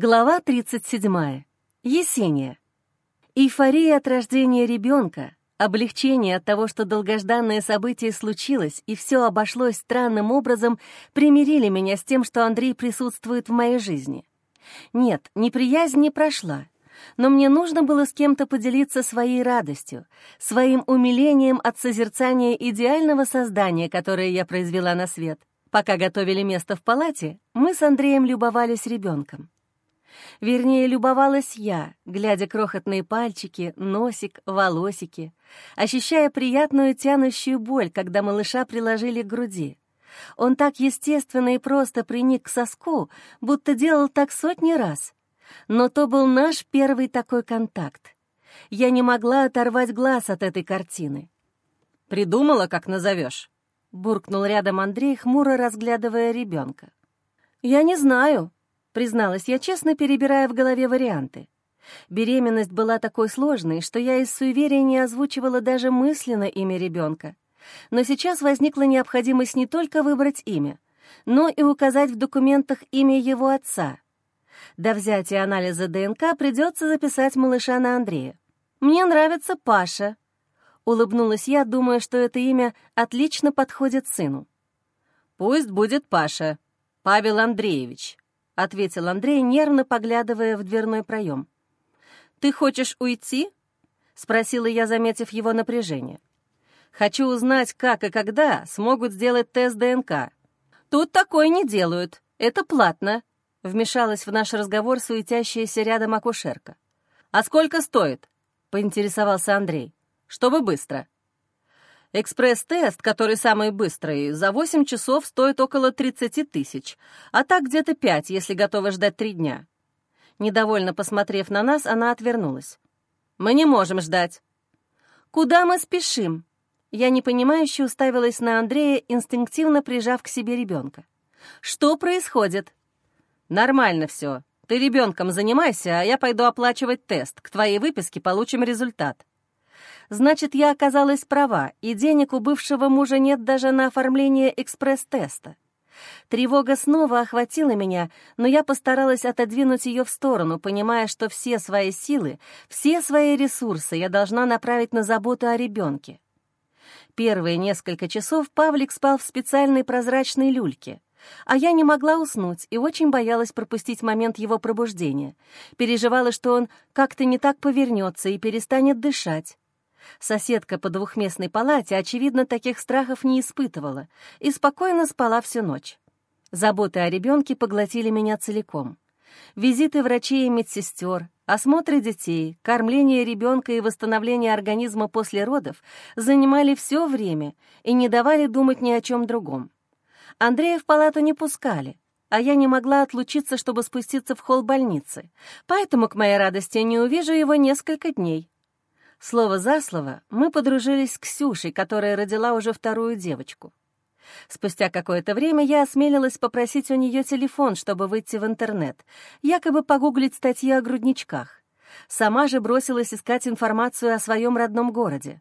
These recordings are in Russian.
Глава 37. Есения. Эйфория от рождения ребенка, облегчение от того, что долгожданное событие случилось и все обошлось странным образом, примирили меня с тем, что Андрей присутствует в моей жизни. Нет, неприязнь не прошла, но мне нужно было с кем-то поделиться своей радостью, своим умилением от созерцания идеального создания, которое я произвела на свет. Пока готовили место в палате, мы с Андреем любовались ребенком. Вернее, любовалась я, глядя крохотные пальчики, носик, волосики, ощущая приятную тянущую боль, когда малыша приложили к груди. Он так естественно и просто приник к соску, будто делал так сотни раз. Но то был наш первый такой контакт. Я не могла оторвать глаз от этой картины. «Придумала, как назовешь?» — буркнул рядом Андрей, хмуро разглядывая ребенка. «Я не знаю», призналась я честно, перебирая в голове варианты. Беременность была такой сложной, что я из суеверия не озвучивала даже мысленно имя ребенка. Но сейчас возникла необходимость не только выбрать имя, но и указать в документах имя его отца. До взятия анализа ДНК придется записать малыша на Андрея. «Мне нравится Паша», — улыбнулась я, думая, что это имя отлично подходит сыну. «Пусть будет Паша, Павел Андреевич», — ответил Андрей, нервно поглядывая в дверной проем. «Ты хочешь уйти?» — спросила я, заметив его напряжение. «Хочу узнать, как и когда смогут сделать тест ДНК». «Тут такое не делают. Это платно», — вмешалась в наш разговор суетящаяся рядом акушерка. «А сколько стоит?» — поинтересовался Андрей. «Чтобы быстро». Экспресс-тест, который самый быстрый, за 8 часов стоит около 30 тысяч, а так где-то 5, если готова ждать 3 дня. Недовольно посмотрев на нас, она отвернулась. «Мы не можем ждать». «Куда мы спешим?» Я непонимающе уставилась на Андрея, инстинктивно прижав к себе ребенка. «Что происходит?» «Нормально все. Ты ребенком занимайся, а я пойду оплачивать тест. К твоей выписке получим результат». Значит, я оказалась права, и денег у бывшего мужа нет даже на оформление экспресс-теста. Тревога снова охватила меня, но я постаралась отодвинуть ее в сторону, понимая, что все свои силы, все свои ресурсы я должна направить на заботу о ребенке. Первые несколько часов Павлик спал в специальной прозрачной люльке, а я не могла уснуть и очень боялась пропустить момент его пробуждения. Переживала, что он как-то не так повернется и перестанет дышать. Соседка по двухместной палате, очевидно, таких страхов не испытывала и спокойно спала всю ночь. Заботы о ребенке поглотили меня целиком. Визиты врачей и медсестер, осмотры детей, кормление ребенка и восстановление организма после родов занимали все время и не давали думать ни о чем другом. Андрея в палату не пускали, а я не могла отлучиться, чтобы спуститься в холл больницы, поэтому, к моей радости, не увижу его несколько дней. Слово за слово мы подружились с Ксюшей, которая родила уже вторую девочку. Спустя какое-то время я осмелилась попросить у нее телефон, чтобы выйти в интернет, якобы погуглить статьи о грудничках. Сама же бросилась искать информацию о своем родном городе.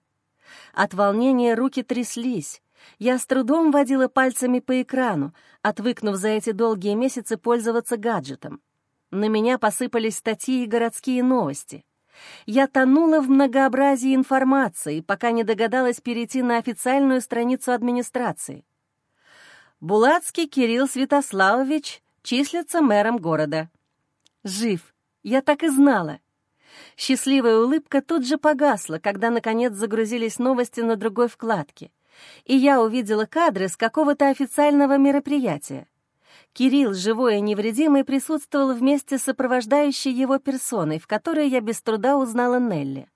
От волнения руки тряслись. Я с трудом водила пальцами по экрану, отвыкнув за эти долгие месяцы пользоваться гаджетом. На меня посыпались статьи и городские новости. Я тонула в многообразии информации, пока не догадалась перейти на официальную страницу администрации. Булацкий Кирилл Святославович числится мэром города. Жив. Я так и знала. Счастливая улыбка тут же погасла, когда, наконец, загрузились новости на другой вкладке, и я увидела кадры с какого-то официального мероприятия. Кирилл, живой и невредимый, присутствовал вместе с сопровождающей его персоной, в которой я без труда узнала Нелли.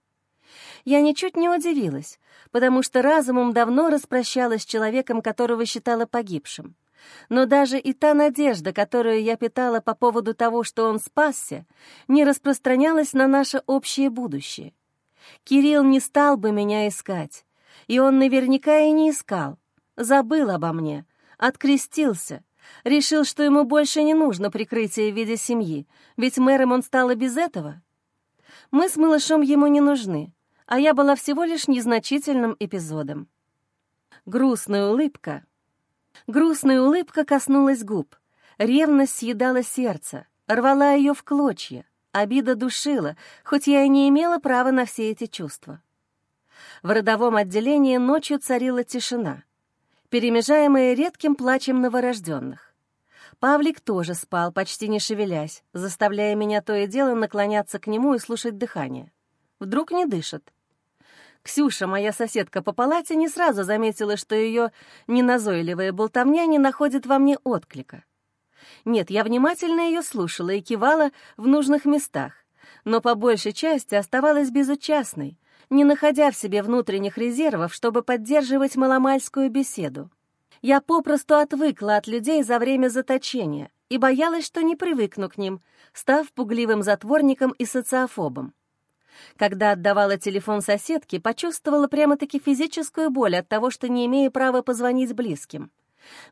Я ничуть не удивилась, потому что разумом давно распрощалась с человеком, которого считала погибшим. Но даже и та надежда, которую я питала по поводу того, что он спасся, не распространялась на наше общее будущее. Кирилл не стал бы меня искать, и он наверняка и не искал. Забыл обо мне, открестился — Решил, что ему больше не нужно прикрытие в виде семьи, ведь мэром он стал и без этого. Мы с малышом ему не нужны, а я была всего лишь незначительным эпизодом. Грустная улыбка. Грустная улыбка коснулась губ. Ревность съедала сердце. рвала ее в клочья. Обида душила, хоть я и не имела права на все эти чувства. В родовом отделении ночью царила тишина, перемежаемая редким плачем новорожденных. Павлик тоже спал, почти не шевелясь, заставляя меня то и дело наклоняться к нему и слушать дыхание. Вдруг не дышит. Ксюша, моя соседка по палате, не сразу заметила, что ее неназойливая болтовня не находит во мне отклика. Нет, я внимательно ее слушала и кивала в нужных местах, но по большей части оставалась безучастной, не находя в себе внутренних резервов, чтобы поддерживать маломальскую беседу. Я попросту отвыкла от людей за время заточения и боялась, что не привыкну к ним, став пугливым затворником и социофобом. Когда отдавала телефон соседке, почувствовала прямо-таки физическую боль от того, что не имею права позвонить близким.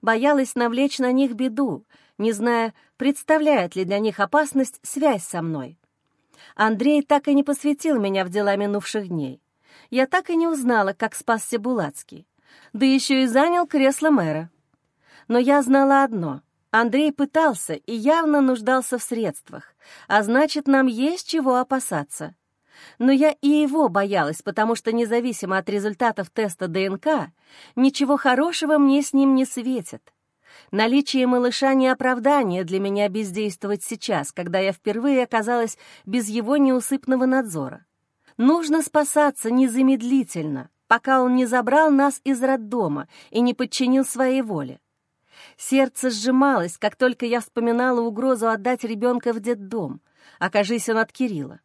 Боялась навлечь на них беду, не зная, представляет ли для них опасность связь со мной. Андрей так и не посвятил меня в дела минувших дней. Я так и не узнала, как спасся Булацкий. Да еще и занял кресло мэра. Но я знала одно — Андрей пытался и явно нуждался в средствах, а значит, нам есть чего опасаться. Но я и его боялась, потому что независимо от результатов теста ДНК, ничего хорошего мне с ним не светит. Наличие малыша не оправдание для меня бездействовать сейчас, когда я впервые оказалась без его неусыпного надзора. Нужно спасаться незамедлительно, пока он не забрал нас из роддома и не подчинил своей воле. Сердце сжималось, как только я вспоминала угрозу отдать ребенка в детдом, окажись он от Кирилла.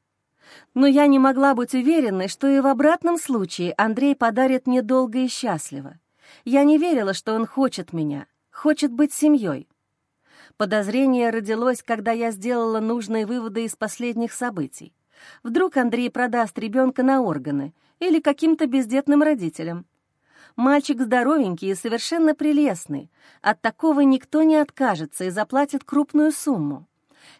Но я не могла быть уверенной, что и в обратном случае Андрей подарит мне долго и счастливо. Я не верила, что он хочет меня, хочет быть семьей. Подозрение родилось, когда я сделала нужные выводы из последних событий. Вдруг Андрей продаст ребенка на органы или каким-то бездетным родителям. Мальчик здоровенький и совершенно прелестный. От такого никто не откажется и заплатит крупную сумму.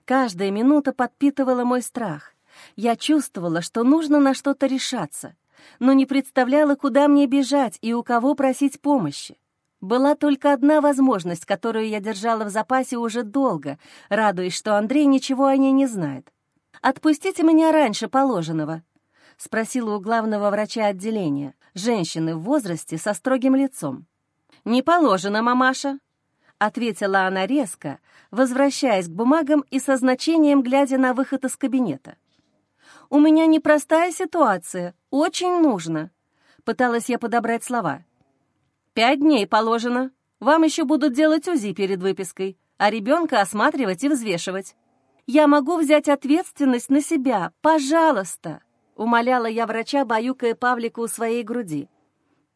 Каждая минута подпитывала мой страх. Я чувствовала, что нужно на что-то решаться, но не представляла, куда мне бежать и у кого просить помощи. Была только одна возможность, которую я держала в запасе уже долго, радуясь, что Андрей ничего о ней не знает. «Отпустите меня раньше положенного», — спросила у главного врача отделения, женщины в возрасте со строгим лицом. «Не положено, мамаша», — ответила она резко, возвращаясь к бумагам и со значением глядя на выход из кабинета. «У меня непростая ситуация, очень нужно», — пыталась я подобрать слова. «Пять дней положено. Вам еще будут делать УЗИ перед выпиской, а ребенка осматривать и взвешивать. Я могу взять ответственность на себя, пожалуйста», — умоляла я врача, баюкая Павлика у своей груди.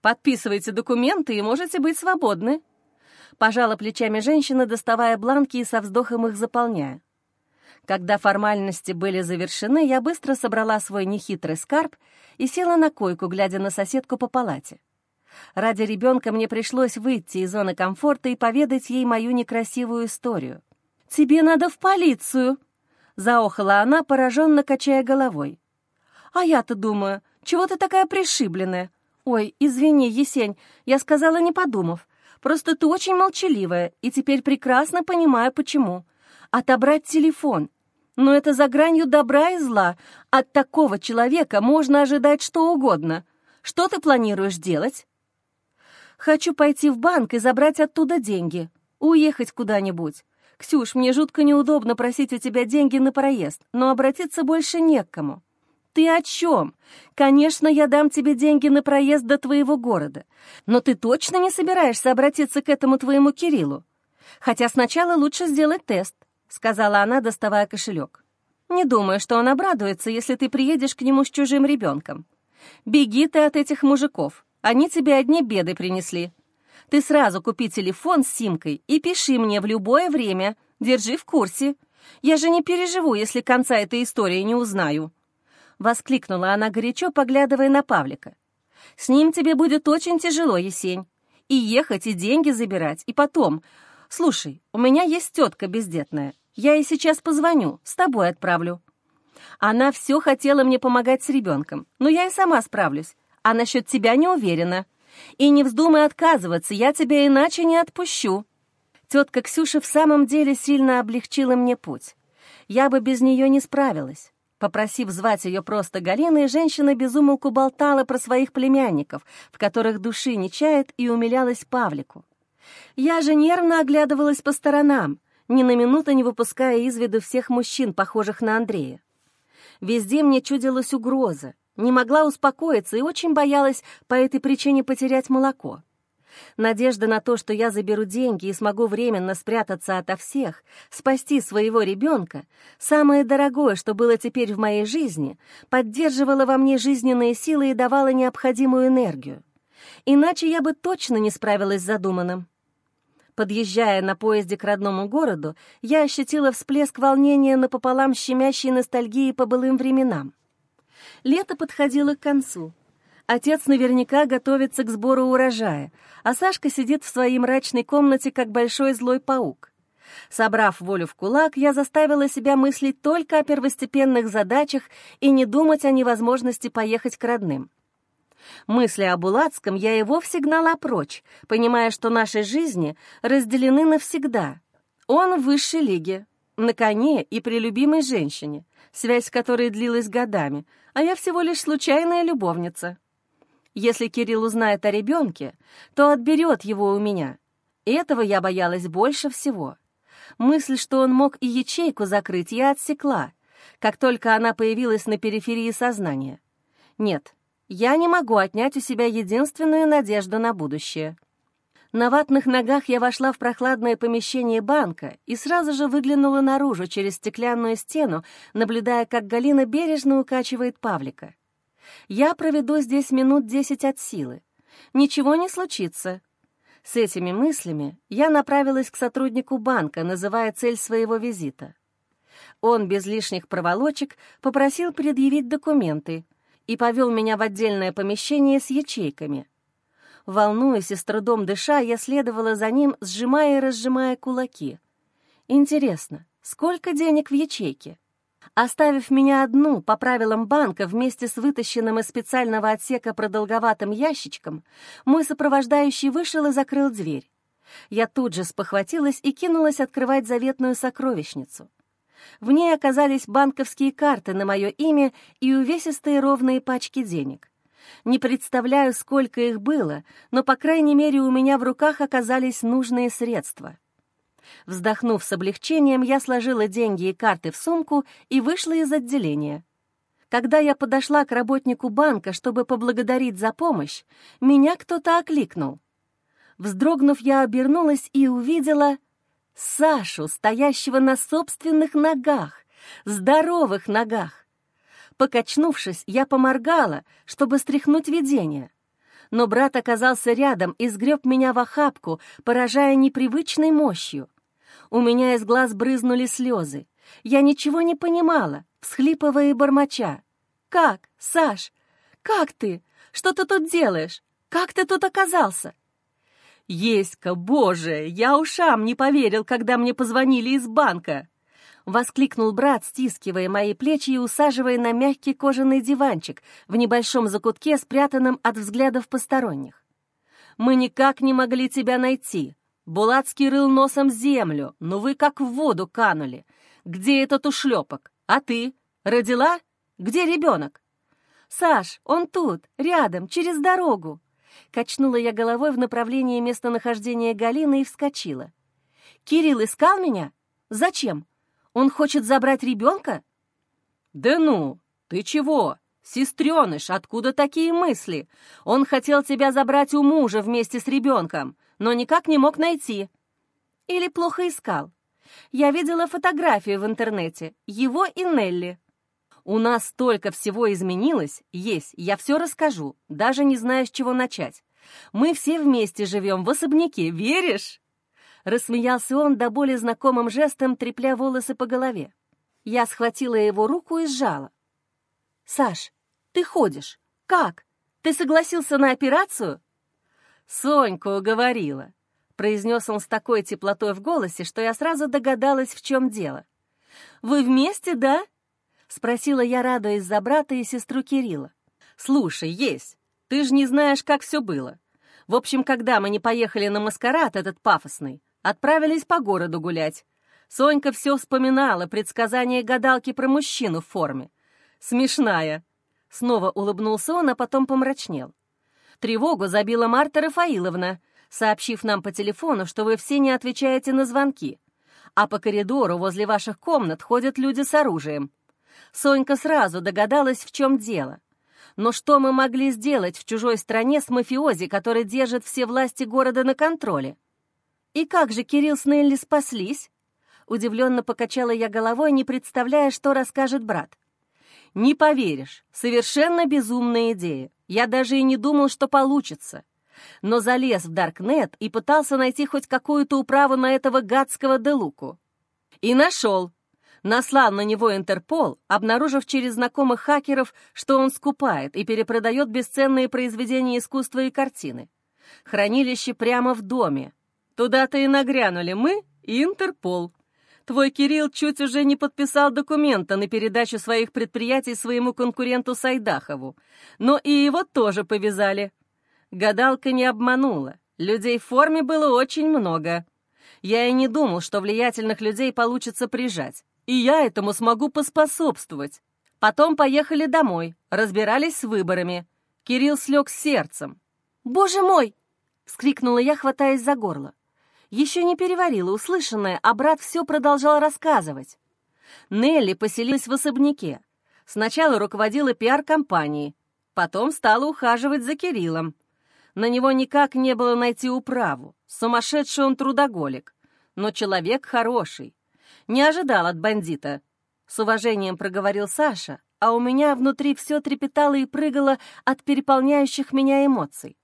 «Подписывайте документы и можете быть свободны», — пожала плечами женщина, доставая бланки и со вздохом их заполняя. Когда формальности были завершены, я быстро собрала свой нехитрый скарб и села на койку, глядя на соседку по палате. Ради ребенка мне пришлось выйти из зоны комфорта и поведать ей мою некрасивую историю. «Тебе надо в полицию!» — заохала она, пораженно качая головой. «А я-то думаю, чего ты такая пришибленная? Ой, извини, Есень, я сказала, не подумав. Просто ты очень молчаливая, и теперь прекрасно понимаю, почему. Отобрать телефон но это за гранью добра и зла. От такого человека можно ожидать что угодно. Что ты планируешь делать? Хочу пойти в банк и забрать оттуда деньги. Уехать куда-нибудь. Ксюш, мне жутко неудобно просить у тебя деньги на проезд, но обратиться больше не к кому. Ты о чем? Конечно, я дам тебе деньги на проезд до твоего города. Но ты точно не собираешься обратиться к этому твоему Кириллу? Хотя сначала лучше сделать тест. — сказала она, доставая кошелек. «Не думаю, что он обрадуется, если ты приедешь к нему с чужим ребенком. Беги ты от этих мужиков, они тебе одни беды принесли. Ты сразу купи телефон с симкой и пиши мне в любое время, держи в курсе. Я же не переживу, если конца этой истории не узнаю». Воскликнула она горячо, поглядывая на Павлика. «С ним тебе будет очень тяжело, Есень. И ехать, и деньги забирать, и потом. Слушай, у меня есть тетка бездетная. Я ей сейчас позвоню, с тобой отправлю. Она все хотела мне помогать с ребенком, но я и сама справлюсь. А насчет тебя не уверена. И не вздумай отказываться, я тебя иначе не отпущу. Тетка Ксюша в самом деле сильно облегчила мне путь. Я бы без нее не справилась. Попросив звать ее просто Галиной, женщина безумолку болтала про своих племянников, в которых души не чает, и умилялась Павлику. Я же нервно оглядывалась по сторонам, ни на минуту не выпуская из виду всех мужчин, похожих на Андрея. Везде мне чудилась угроза, не могла успокоиться и очень боялась по этой причине потерять молоко. Надежда на то, что я заберу деньги и смогу временно спрятаться ото всех, спасти своего ребенка, самое дорогое, что было теперь в моей жизни, поддерживала во мне жизненные силы и давала необходимую энергию. Иначе я бы точно не справилась с задуманным. Подъезжая на поезде к родному городу, я ощутила всплеск волнения напополам щемящей ностальгии по былым временам. Лето подходило к концу. Отец наверняка готовится к сбору урожая, а Сашка сидит в своей мрачной комнате, как большой злой паук. Собрав волю в кулак, я заставила себя мыслить только о первостепенных задачах и не думать о невозможности поехать к родным. Мысли о Булацком я и вовсе гнала прочь, понимая, что наши жизни разделены навсегда. Он в высшей лиге, на коне и при любимой женщине, связь которой длилась годами, а я всего лишь случайная любовница. Если Кирилл узнает о ребенке, то отберет его у меня. Этого я боялась больше всего. Мысль, что он мог и ячейку закрыть, я отсекла, как только она появилась на периферии сознания. Нет, я не могу отнять у себя единственную надежду на будущее. На ватных ногах я вошла в прохладное помещение банка и сразу же выглянула наружу через стеклянную стену, наблюдая, как Галина бережно укачивает Павлика. Я проведу здесь минут десять от силы. Ничего не случится. С этими мыслями я направилась к сотруднику банка, называя цель своего визита. Он без лишних проволочек попросил предъявить документы и повел меня в отдельное помещение с ячейками. Волнуясь и с трудом дыша, я следовала за ним, сжимая и разжимая кулаки. Интересно, сколько денег в ячейке? Оставив меня одну по правилам банка вместе с вытащенным из специального отсека продолговатым ящичком, мой сопровождающий вышел и закрыл дверь. Я тут же спохватилась и кинулась открывать заветную сокровищницу. В ней оказались банковские карты на мое имя и увесистые ровные пачки денег. Не представляю, сколько их было, но, по крайней мере, у меня в руках оказались нужные средства — Вздохнув с облегчением, я сложила деньги и карты в сумку и вышла из отделения. Когда я подошла к работнику банка, чтобы поблагодарить за помощь, меня кто-то окликнул. Вздрогнув, я обернулась и увидела Сашу, стоящего на собственных ногах, здоровых ногах. Покачнувшись, я поморгала, чтобы стряхнуть видение. Но брат оказался рядом и сгреб меня в охапку, поражая непривычной мощью. У меня из глаз брызнули слезы. Я ничего не понимала, всхлипывая и бормоча. «Как, Саш? Как ты? Что ты тут делаешь? Как ты тут оказался?» «Еська, боже, я ушам не поверил, когда мне позвонили из банка!» Воскликнул брат, стискивая мои плечи и усаживая на мягкий кожаный диванчик в небольшом закутке, спрятанном от взглядов посторонних. «Мы никак не могли тебя найти. Булацкий рыл носом землю, но вы как в воду канули. Где этот ушлепок? А ты? Родила? Где ребенок? Саш, он тут, рядом, через дорогу. Качнула я головой в направлении местонахождения Галины и вскочила. Кирилл искал меня? Зачем? Он хочет забрать ребенка? Да ну, ты чего? Сестреныш, откуда такие мысли? Он хотел тебя забрать у мужа вместе с ребенком но никак не мог найти. Или плохо искал. Я видела фотографию в интернете, его и Нелли. У нас столько всего изменилось, есть, я все расскажу, даже не знаю, с чего начать. Мы все вместе живем в особняке, веришь?» Рассмеялся он до боли знакомым жестом, трепля волосы по голове. Я схватила его руку и сжала. «Саш, ты ходишь. Как? Ты согласился на операцию?» «Соньку уговорила», — произнес он с такой теплотой в голосе, что я сразу догадалась, в чем дело. «Вы вместе, да?» — спросила я, радуясь за брата и сестру Кирилла. «Слушай, есть, ты же не знаешь, как все было. В общем, когда мы не поехали на маскарад этот пафосный, отправились по городу гулять. Сонька все вспоминала предсказание гадалки про мужчину в форме. Смешная. Снова улыбнулся он, а потом помрачнел. Тревогу забила Марта Рафаиловна, сообщив нам по телефону, что вы все не отвечаете на звонки, а по коридору возле ваших комнат ходят люди с оружием. Сонька сразу догадалась, в чем дело. Но что мы могли сделать в чужой стране с мафиози, который держит все власти города на контроле? И как же Кирилл с Нелли спаслись? Удивленно покачала я головой, не представляя, что расскажет брат. Не поверишь, совершенно безумная идея. Я даже и не думал, что получится. Но залез в Даркнет и пытался найти хоть какую-то управу на этого гадского Делуку. И нашел. Наслал на него Интерпол, обнаружив через знакомых хакеров, что он скупает и перепродает бесценные произведения искусства и картины. Хранилище прямо в доме. Туда-то и нагрянули мы и Интерпол. Твой Кирилл чуть уже не подписал документа на передачу своих предприятий своему конкуренту Сайдахову, но и его тоже повязали. Гадалка не обманула. Людей в форме было очень много. Я и не думал, что влиятельных людей получится прижать. И я этому смогу поспособствовать. Потом поехали домой, разбирались с выборами. Кирилл слег сердцем. «Боже мой!» — вскрикнула я, хватаясь за горло. Еще не переварила услышанное, а брат все продолжал рассказывать. Нелли поселилась в особняке. Сначала руководила пиар-компанией, потом стала ухаживать за Кириллом. На него никак не было найти управу. Сумасшедший он трудоголик, но человек хороший. Не ожидал от бандита. С уважением проговорил Саша, а у меня внутри все трепетало и прыгало от переполняющих меня эмоций.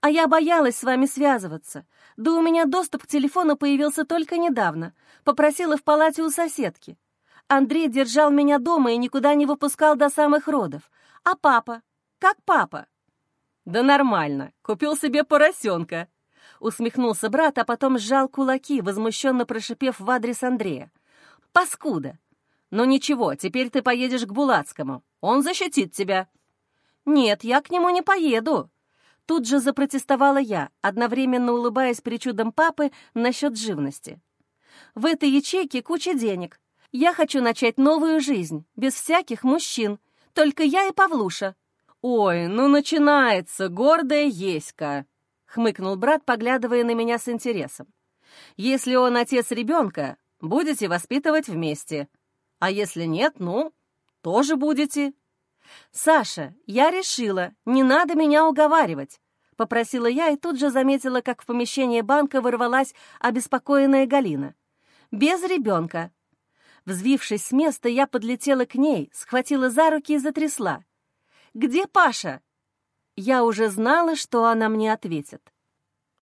А я боялась с вами связываться. Да у меня доступ к телефону появился только недавно. Попросила в палате у соседки. Андрей держал меня дома и никуда не выпускал до самых родов. А папа? Как папа? Да нормально. Купил себе поросенка. Усмехнулся брат, а потом сжал кулаки, возмущенно прошипев в адрес Андрея. Паскуда! Но ничего, теперь ты поедешь к Булацкому. Он защитит тебя. Нет, я к нему не поеду. Тут же запротестовала я, одновременно улыбаясь причудам папы насчет живности. «В этой ячейке куча денег. Я хочу начать новую жизнь, без всяких мужчин. Только я и Павлуша». «Ой, ну начинается, гордая Еська!» — хмыкнул брат, поглядывая на меня с интересом. «Если он отец ребенка, будете воспитывать вместе. А если нет, ну, тоже будете». «Саша, я решила, не надо меня уговаривать», — попросила я и тут же заметила, как в помещение банка ворвалась обеспокоенная Галина. «Без ребенка». Взвившись с места, я подлетела к ней, схватила за руки и затрясла. «Где Паша?» Я уже знала, что она мне ответит.